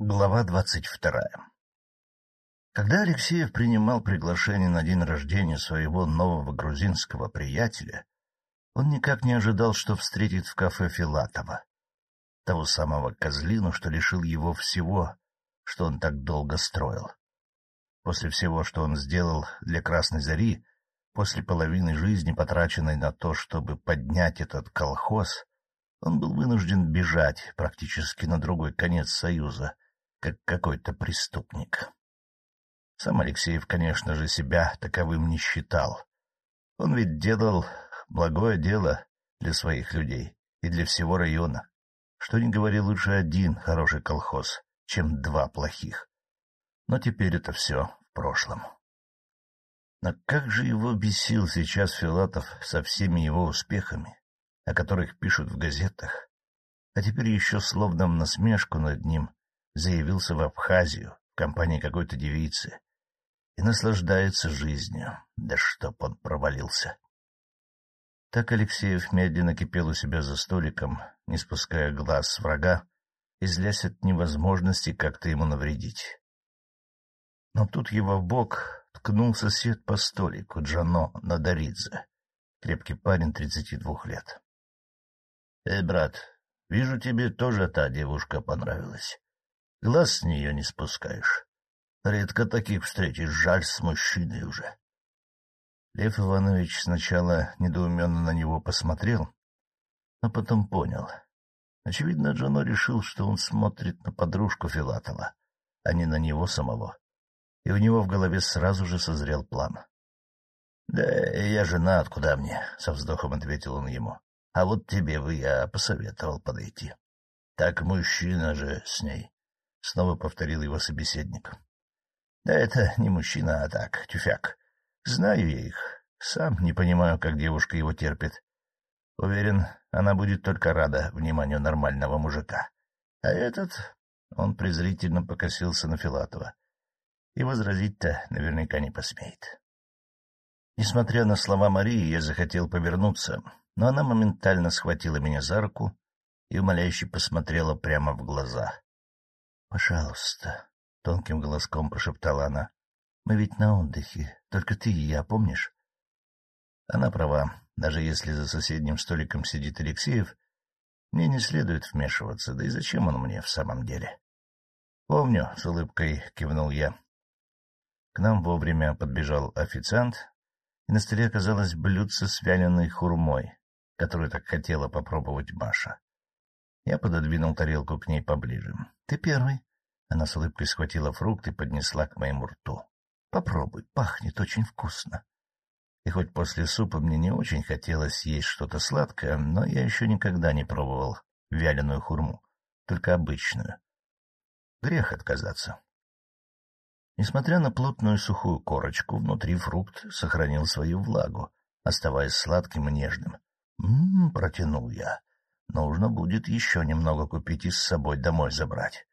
Глава двадцать вторая Когда Алексеев принимал приглашение на день рождения своего нового грузинского приятеля, он никак не ожидал, что встретит в кафе Филатова, того самого козлину, что лишил его всего, что он так долго строил. После всего, что он сделал для Красной Зари, после половины жизни, потраченной на то, чтобы поднять этот колхоз, он был вынужден бежать практически на другой конец Союза, как какой-то преступник. Сам Алексеев, конечно же, себя таковым не считал. Он ведь делал благое дело для своих людей и для всего района. Что ни говори, лучше один хороший колхоз, чем два плохих. Но теперь это все в прошлом. Но как же его бесил сейчас Филатов со всеми его успехами, о которых пишут в газетах, а теперь еще словно в насмешку над ним заявился в Абхазию в компании какой-то девицы и наслаждается жизнью, да чтоб он провалился. Так Алексеев медленно кипел у себя за столиком, не спуская глаз с врага и от невозможности как-то ему навредить. Но тут его в бок ткнул сосед по столику, Джано Надаридзе, крепкий парень тридцати двух лет. — Эй, брат, вижу, тебе тоже та девушка понравилась. Глаз с нее не спускаешь. Редко таких встретишь, жаль, с мужчиной уже. Лев Иванович сначала недоуменно на него посмотрел, но потом понял. Очевидно, Джано решил, что он смотрит на подружку Филатова, а не на него самого. И у него в голове сразу же созрел план. — Да я женат, куда мне? — со вздохом ответил он ему. — А вот тебе бы я посоветовал подойти. Так мужчина же с ней. — снова повторил его собеседник. — Да это не мужчина, а так, тюфяк. Знаю я их. Сам не понимаю, как девушка его терпит. Уверен, она будет только рада вниманию нормального мужика. А этот... Он презрительно покосился на Филатова. И возразить-то наверняка не посмеет. Несмотря на слова Марии, я захотел повернуться, но она моментально схватила меня за руку и умоляюще посмотрела прямо в глаза. Пожалуйста, — тонким голоском прошептала она. — Мы ведь на отдыхе, только ты и я, помнишь? Она права. Даже если за соседним столиком сидит Алексеев, мне не следует вмешиваться, да и зачем он мне в самом деле? — Помню, — с улыбкой кивнул я. К нам вовремя подбежал официант, и на столе оказалось блюдце с вяленой хурмой, которую так хотела попробовать Маша. Я пододвинул тарелку к ней поближе. — Ты первый. Она с улыбкой схватила фрукт и поднесла к моему рту. — Попробуй, пахнет очень вкусно. И хоть после супа мне не очень хотелось есть что-то сладкое, но я еще никогда не пробовал вяленую хурму, только обычную. Грех отказаться. Несмотря на плотную сухую корочку, внутри фрукт сохранил свою влагу, оставаясь сладким и нежным. «М-м-м», протянул я. Нужно будет еще немного купить и с собой домой забрать.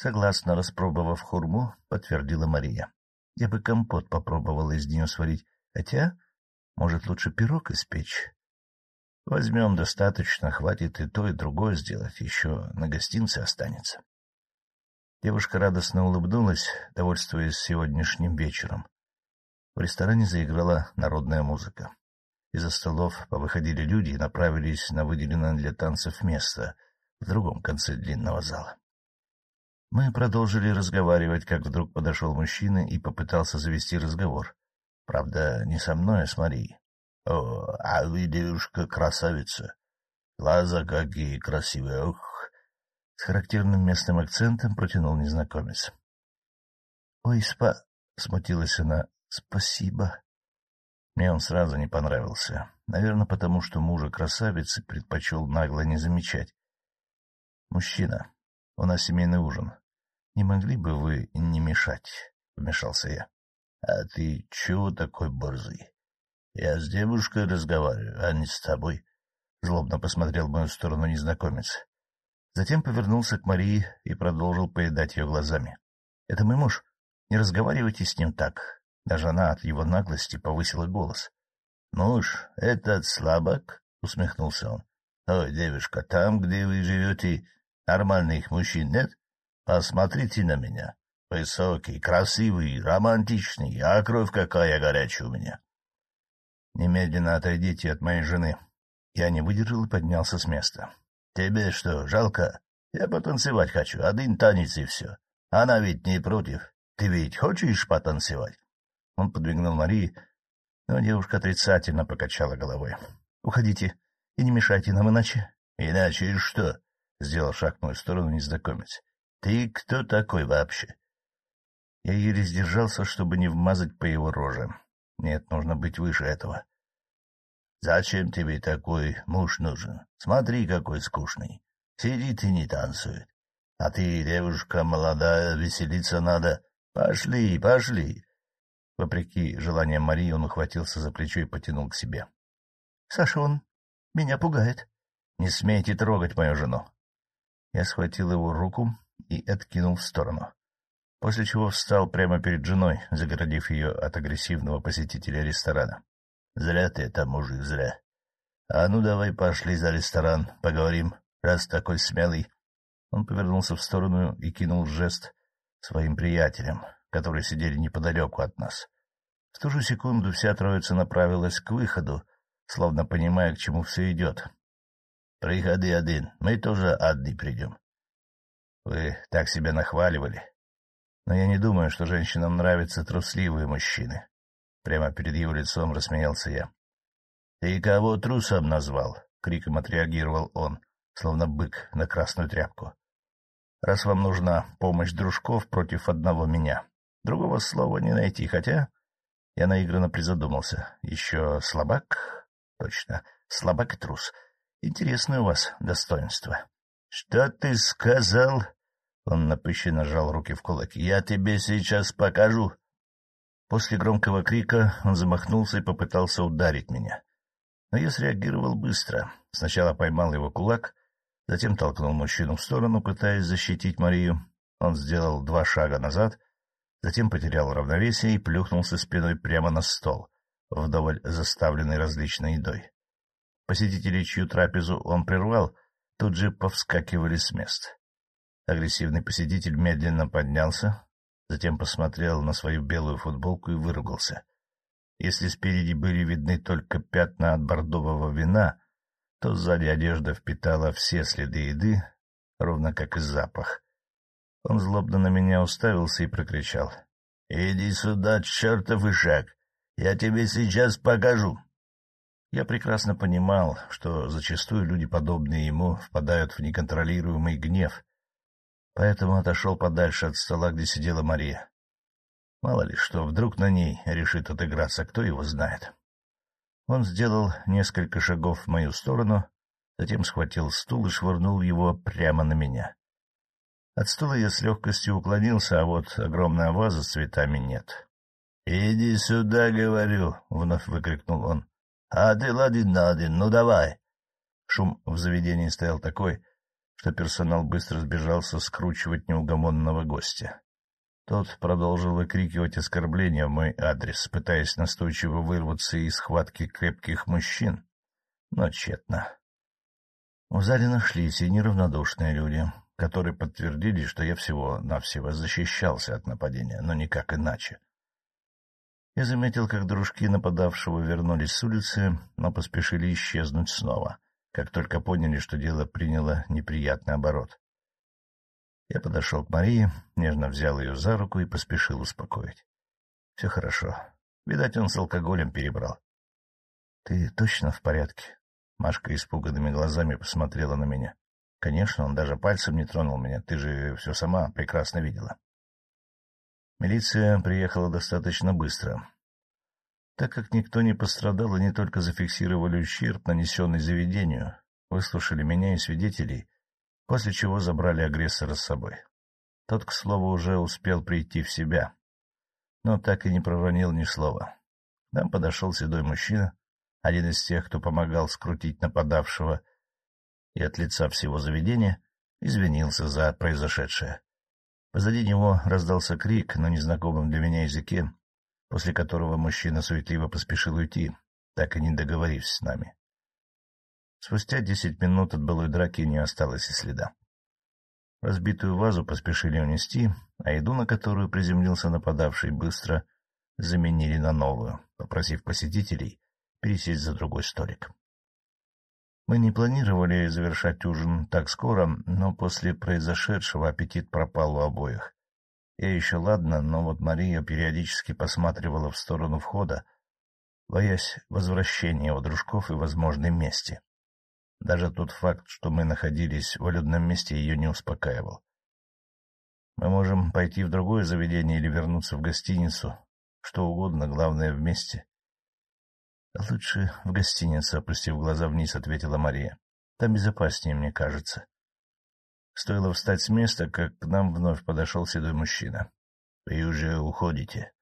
Согласно распробовав хурму, подтвердила Мария. Я бы компот попробовала из нее сварить, хотя, может, лучше пирог испечь. Возьмем достаточно, хватит и то, и другое сделать, еще на гостинце останется. Девушка радостно улыбнулась, довольствуясь сегодняшним вечером. В ресторане заиграла народная музыка. Из-за столов повыходили люди и направились на выделенное для танцев место в другом конце длинного зала. Мы продолжили разговаривать, как вдруг подошел мужчина и попытался завести разговор. Правда, не со мной, а с Марией. — О, а вы, девушка, красавица. Глаза какие красивые, ох! С характерным местным акцентом протянул незнакомец. — Ой, спа... — смутилась она. — Спасибо. Мне он сразу не понравился. Наверное, потому что мужа красавицы предпочел нагло не замечать. — Мужчина, у нас семейный ужин. Не могли бы вы не мешать? — вмешался я. — А ты чего такой борзый? Я с девушкой разговариваю, а не с тобой. Злобно посмотрел в мою сторону незнакомец. Затем повернулся к Марии и продолжил поедать ее глазами. — Это мой муж. Не разговаривайте с ним так. Даже она от его наглости повысила голос. — Муж, этот слабак? — усмехнулся он. — Ой, девушка, там, где вы живете, нормальных мужчин нет? Посмотрите на меня. Высокий, красивый, романтичный, а кровь какая горячая у меня. Немедленно отойдите от моей жены. Я не выдержал и поднялся с места. Тебе что, жалко? Я потанцевать хочу, один танец и все. Она ведь не против. Ты ведь хочешь потанцевать? Он подвигнул Марии, но девушка отрицательно покачала головой. — Уходите и не мешайте нам иначе. — Иначе что? — сделал шаг в мою сторону незнакомец. — Ты кто такой вообще? Я еле сдержался, чтобы не вмазать по его роже. Нет, нужно быть выше этого. — Зачем тебе такой муж нужен? Смотри, какой скучный. Сидит и не танцует. А ты, девушка молодая, веселиться надо. Пошли, пошли. Вопреки желаниям Марии он ухватился за плечо и потянул к себе. — Саша, он меня пугает. Не смейте трогать мою жену. Я схватил его руку и откинул в сторону после чего встал прямо перед женой, загородив ее от агрессивного посетителя ресторана. — Зря ты это, мужик, зря. — А ну давай пошли за ресторан, поговорим, раз такой смелый. Он повернулся в сторону и кинул жест своим приятелям, которые сидели неподалеку от нас. В ту же секунду вся троица направилась к выходу, словно понимая, к чему все идет. — Приходи один, мы тоже одни придем. — Вы так себя нахваливали, но я не думаю, что женщинам нравятся трусливые мужчины. Прямо перед его лицом рассмеялся я. — Ты кого трусом назвал? — криком отреагировал он, словно бык на красную тряпку. — Раз вам нужна помощь дружков против одного меня, другого слова не найти, хотя... Я наигранно призадумался. Еще слабак? Точно, слабак и трус. Интересное у вас достоинство. — Что ты сказал? Он напыщенно сжал руки в кулаки. — Я тебе сейчас покажу. После громкого крика он замахнулся и попытался ударить меня. Но я среагировал быстро. Сначала поймал его кулак, затем толкнул мужчину в сторону, пытаясь защитить Марию. Он сделал два шага назад, затем потерял равновесие и плюхнулся спиной прямо на стол, вдоволь заставленный различной едой. Посетители, чью трапезу он прервал, тут же повскакивали с мест. Агрессивный посетитель медленно поднялся, затем посмотрел на свою белую футболку и выругался. Если спереди были видны только пятна от бордового вина, то сзади одежда впитала все следы еды, ровно как и запах. Он злобно на меня уставился и прокричал. — Иди сюда, чертов ишак! Я тебе сейчас покажу! Я прекрасно понимал, что зачастую люди, подобные ему, впадают в неконтролируемый гнев, поэтому отошел подальше от стола, где сидела Мария. Мало ли что, вдруг на ней решит отыграться, кто его знает. Он сделал несколько шагов в мою сторону, затем схватил стул и швырнул его прямо на меня. От стула я с легкостью уклонился, а вот огромная ваза с цветами нет. — Иди сюда, говорю, — вновь выкрикнул он. — А ты ладин на один, ну давай. Шум в заведении стоял такой, что персонал быстро сбежался скручивать неугомонного гостя. Тот продолжил выкрикивать оскорбления в мой адрес, пытаясь настойчиво вырваться из схватки крепких мужчин, но тщетно. В зале нашлись и неравнодушные люди, которые подтвердили, что я всего-навсего защищался от нападения, но никак иначе. Я заметил, как дружки нападавшего вернулись с улицы, но поспешили исчезнуть снова — как только поняли, что дело приняло неприятный оборот. Я подошел к Марии, нежно взял ее за руку и поспешил успокоить. — Все хорошо. Видать, он с алкоголем перебрал. — Ты точно в порядке? Машка испуганными глазами посмотрела на меня. — Конечно, он даже пальцем не тронул меня. Ты же все сама прекрасно видела. Милиция приехала достаточно быстро. Так как никто не пострадал, они только зафиксировали ущерб, нанесенный заведению, выслушали меня и свидетелей, после чего забрали агрессора с собой. Тот, к слову, уже успел прийти в себя, но так и не проронил ни слова. К нам подошел седой мужчина, один из тех, кто помогал скрутить нападавшего, и от лица всего заведения извинился за произошедшее. Позади него раздался крик на незнакомом для меня языке, после которого мужчина суетливо поспешил уйти, так и не договорившись с нами. Спустя десять минут от былой драки не осталось и следа. Разбитую вазу поспешили унести, а еду, на которую приземлился нападавший, быстро заменили на новую, попросив посетителей пересесть за другой столик. Мы не планировали завершать ужин так скоро, но после произошедшего аппетит пропал у обоих. Я еще ладно, но вот Мария периодически посматривала в сторону входа, боясь возвращения у дружков и возможной мести. Даже тот факт, что мы находились в людном месте, ее не успокаивал. Мы можем пойти в другое заведение или вернуться в гостиницу. Что угодно, главное — вместе. — Лучше в гостиницу, — опустив глаза вниз, — ответила Мария. — Там безопаснее, мне кажется. Стоило встать с места, как к нам вновь подошел седой мужчина. — Вы уже уходите?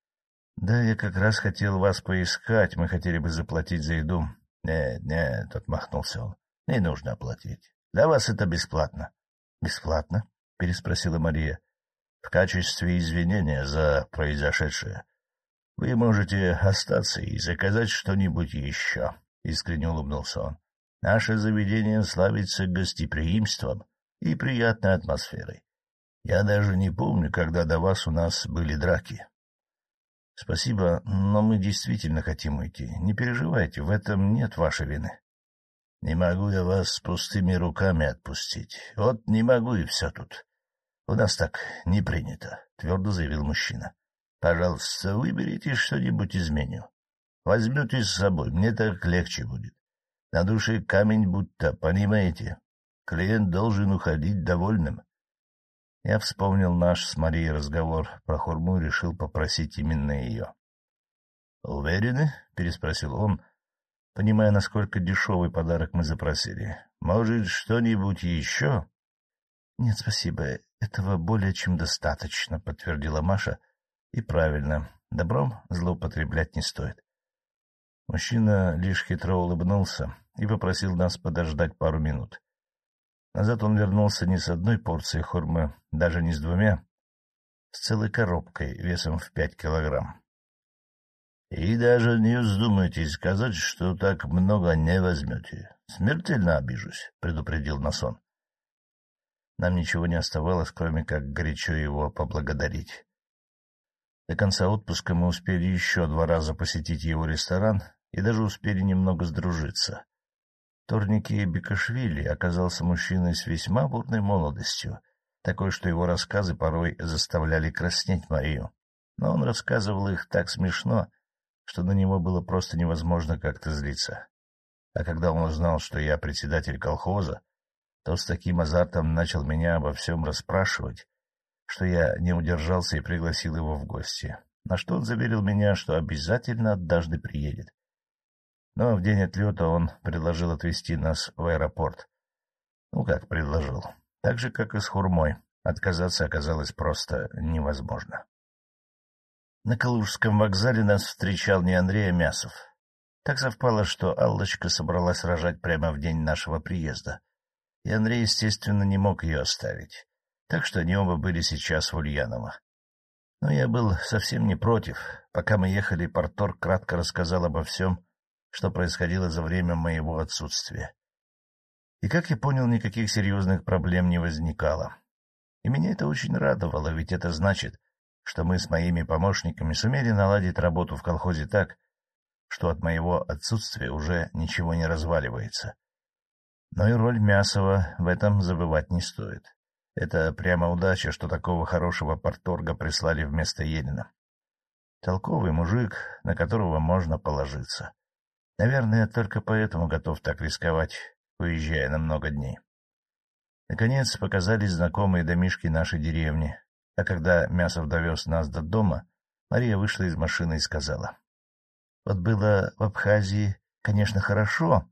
— Да, я как раз хотел вас поискать. Мы хотели бы заплатить за еду. — Нет, нет, — отмахнулся он. — Не нужно оплатить. Для вас это бесплатно. — Бесплатно? — переспросила Мария. — В качестве извинения за произошедшее. Вы можете остаться и заказать что-нибудь еще, — искренне улыбнулся он. — Наше заведение славится гостеприимством и приятной атмосферой. Я даже не помню, когда до вас у нас были драки. — Спасибо, но мы действительно хотим уйти. Не переживайте, в этом нет вашей вины. — Не могу я вас с пустыми руками отпустить. Вот не могу, и все тут. У нас так не принято, — твердо заявил мужчина. — Пожалуйста, выберите что-нибудь из меню. Возьмете с собой, мне так легче будет. На душе камень будто, понимаете? Клиент должен уходить довольным. Я вспомнил наш с Марией разговор про хурму и решил попросить именно ее. — Уверены? — переспросил он, понимая, насколько дешевый подарок мы запросили. — Может, что-нибудь еще? — Нет, спасибо, этого более чем достаточно, — подтвердила Маша. — И правильно, добром злоупотреблять не стоит. Мужчина лишь хитро улыбнулся и попросил нас подождать пару минут. Назад он вернулся не с одной порцией хурмы, даже не с двумя, с целой коробкой весом в пять килограмм. — И даже не вздумайте сказать, что так много не возьмете. Смертельно обижусь, — предупредил Насон. Нам ничего не оставалось, кроме как горячо его поблагодарить. До конца отпуска мы успели еще два раза посетить его ресторан и даже успели немного сдружиться. Торники Бекашвили оказался мужчиной с весьма бурной молодостью, такой, что его рассказы порой заставляли краснеть Марию. Но он рассказывал их так смешно, что на него было просто невозможно как-то злиться. А когда он узнал, что я председатель колхоза, то с таким азартом начал меня обо всем расспрашивать, что я не удержался и пригласил его в гости, на что он заверил меня, что обязательно однажды приедет. Но в день отлета он предложил отвезти нас в аэропорт. Ну, как предложил. Так же, как и с Хурмой. Отказаться оказалось просто невозможно. На Калужском вокзале нас встречал не Андрей, а Мясов. Так совпало, что Аллочка собралась рожать прямо в день нашего приезда. И Андрей, естественно, не мог ее оставить. Так что они оба были сейчас в Ульяново. Но я был совсем не против. Пока мы ехали, Порторг кратко рассказал обо всем, что происходило за время моего отсутствия. И, как я понял, никаких серьезных проблем не возникало. И меня это очень радовало, ведь это значит, что мы с моими помощниками сумели наладить работу в колхозе так, что от моего отсутствия уже ничего не разваливается. Но и роль Мясова в этом забывать не стоит. Это прямо удача, что такого хорошего порторга прислали вместо Елена. Толковый мужик, на которого можно положиться. Наверное, только поэтому готов так рисковать, уезжая на много дней. Наконец показались знакомые домишки нашей деревни, а когда Мясов довез нас до дома, Мария вышла из машины и сказала. — Вот было в Абхазии, конечно, хорошо,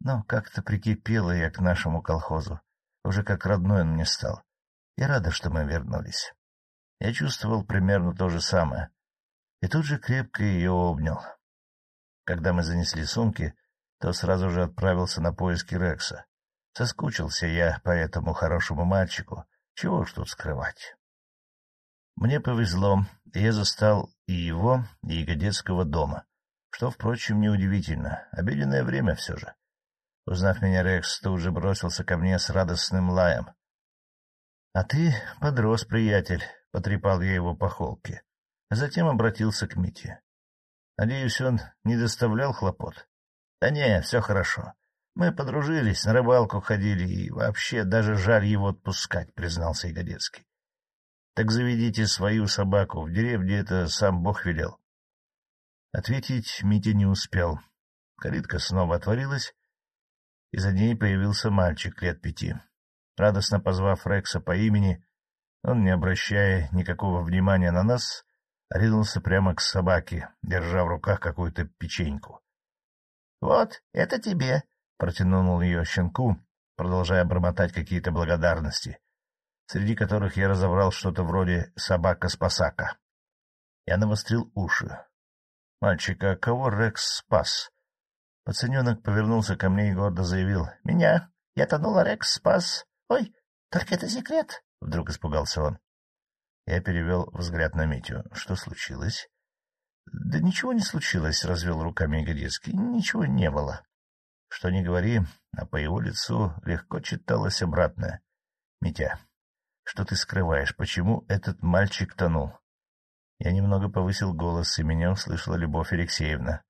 но как-то прикипела я к нашему колхозу. Уже как родной он мне стал. Я рада, что мы вернулись. Я чувствовал примерно то же самое. И тут же крепко ее обнял. Когда мы занесли сумки, то сразу же отправился на поиски Рекса. Соскучился я по этому хорошему мальчику. Чего ж тут скрывать? Мне повезло, и я застал и его, и Ягодецкого дома, что, впрочем, неудивительно. Обеденное время все же. Узнав меня, Рекс тут же бросился ко мне с радостным лаем. А ты подрос, приятель, — потрепал я его по холке. Затем обратился к Мите. Надеюсь, он не доставлял хлопот? — Да не, все хорошо. Мы подружились, на рыбалку ходили, и вообще даже жаль его отпускать, — признался Ягодецкий. — Так заведите свою собаку, в деревне это сам Бог велел. Ответить Митя не успел. Калитка снова отворилась, и за ней появился мальчик лет пяти. Радостно позвав Рекса по имени, он, не обращая никакого внимания на нас, ринулся прямо к собаке, держа в руках какую-то печеньку. — Вот, это тебе, — протянул ее щенку, продолжая бормотать какие-то благодарности, среди которых я разобрал что-то вроде «собака-спасака». Я навострил уши. — Мальчика, кого Рекс спас? Пацаненок повернулся ко мне и гордо заявил. — Меня. Я тонула, Рекс спас. Ой, только это секрет. Вдруг испугался он. Я перевел взгляд на Митю. Что случилось? — Да ничего не случилось, — развел руками Ягодецкий. — Ничего не было. Что ни говори, а по его лицу легко читалось обратное. — Митя, что ты скрываешь? Почему этот мальчик тонул? Я немного повысил голос, и меня услышала Любовь Алексеевна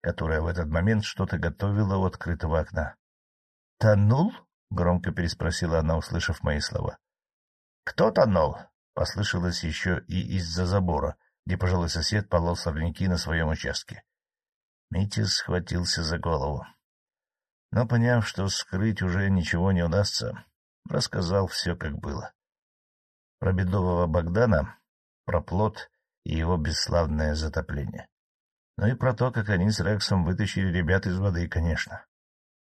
которая в этот момент что-то готовила у открытого окна. — Тонул? — громко переспросила она, услышав мои слова. — Кто тонул? — послышалось еще и из-за забора, где пожилой сосед полол сорняки на своем участке. Митя схватился за голову. Но, поняв, что скрыть уже ничего не удастся, рассказал все, как было. Про бедового Богдана, про плод и его бесславное затопление. Ну и про то, как они с Рексом вытащили ребят из воды, конечно.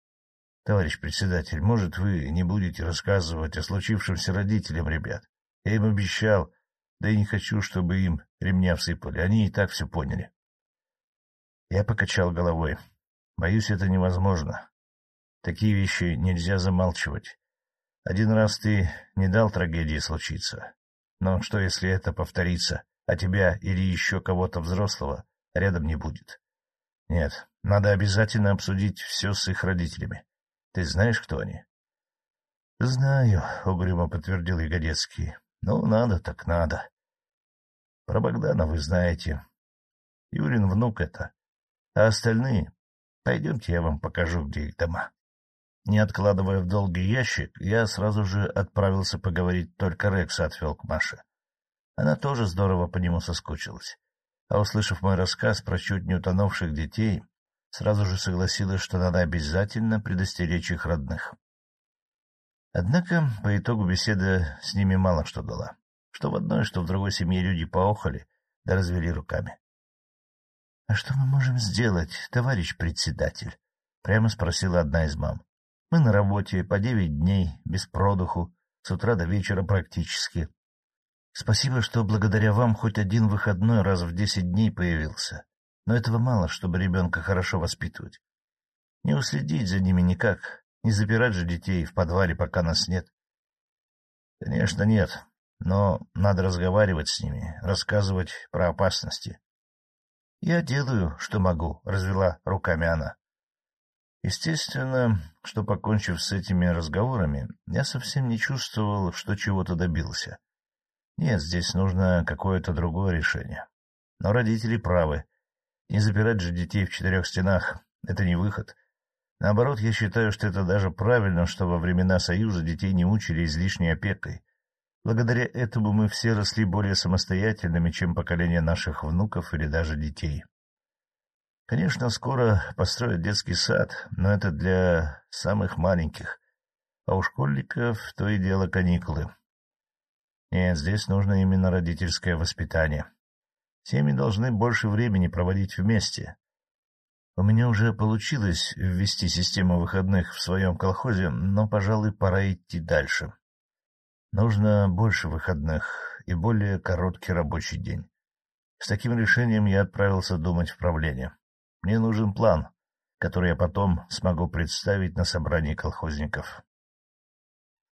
— Товарищ председатель, может, вы не будете рассказывать о случившемся родителям ребят? Я им обещал, да и не хочу, чтобы им ремня всыпали. Они и так все поняли. Я покачал головой. Боюсь, это невозможно. Такие вещи нельзя замалчивать. Один раз ты не дал трагедии случиться. Но что, если это повторится, а тебя или еще кого-то взрослого рядом не будет. Нет, надо обязательно обсудить все с их родителями. Ты знаешь, кто они? — Знаю, — угрюмо подтвердил Ягодецкий. — Ну, надо так надо. Про Богдана вы знаете. Юрин внук это. А остальные... Пойдемте, я вам покажу, где их дома. Не откладывая в долгий ящик, я сразу же отправился поговорить, только Рекса отвел к Маше. Она тоже здорово по нему соскучилась а, услышав мой рассказ про чуть не утонувших детей, сразу же согласилась, что надо обязательно предостеречь их родных. Однако по итогу беседа с ними мало что дала. Что в одной, что в другой семье люди поохали, да развели руками. — А что мы можем сделать, товарищ председатель? — прямо спросила одна из мам. — Мы на работе по девять дней, без продуху, с утра до вечера практически. Спасибо, что благодаря вам хоть один выходной раз в десять дней появился. Но этого мало, чтобы ребенка хорошо воспитывать. Не уследить за ними никак, не запирать же детей в подвале, пока нас нет. Конечно, нет, но надо разговаривать с ними, рассказывать про опасности. Я делаю, что могу, — развела руками она. Естественно, что, покончив с этими разговорами, я совсем не чувствовал, что чего-то добился. Нет, здесь нужно какое-то другое решение. Но родители правы. Не запирать же детей в четырех стенах — это не выход. Наоборот, я считаю, что это даже правильно, что во времена Союза детей не мучили излишней опекой. Благодаря этому мы все росли более самостоятельными, чем поколение наших внуков или даже детей. Конечно, скоро построят детский сад, но это для самых маленьких, а у школьников то и дело каникулы. Нет, здесь нужно именно родительское воспитание. Семьи должны больше времени проводить вместе. У меня уже получилось ввести систему выходных в своем колхозе, но, пожалуй, пора идти дальше. Нужно больше выходных и более короткий рабочий день. С таким решением я отправился думать в правление. Мне нужен план, который я потом смогу представить на собрании колхозников.